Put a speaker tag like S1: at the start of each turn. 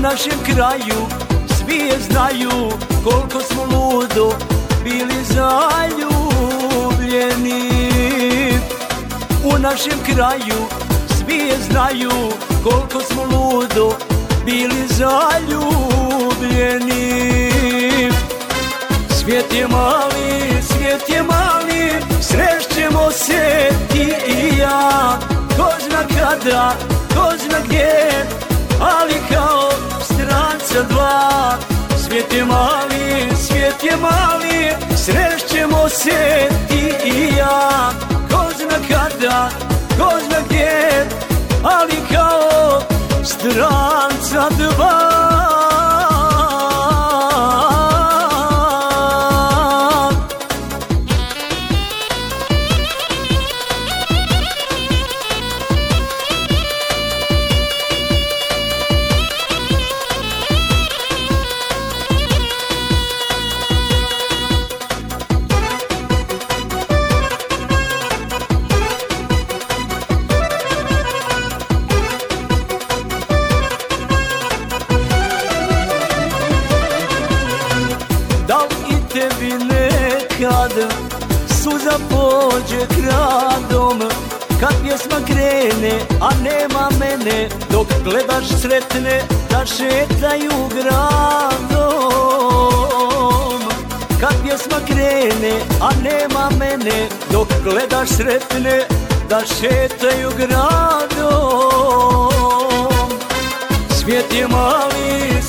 S1: نشر آئیو سوز آئیو گول خوش ملو دو نیپ ان شرائیز آئیو گول کس ملو دو نیپی معامی شرش گز ندا کچھ لگ گیٹ لکھا استرانچ دو شرٹ مو سے کچھ ندا کچھ نیت آؤ دوکری نے ما میں نے دخلے دشرت نشرت یگ روتی مایوس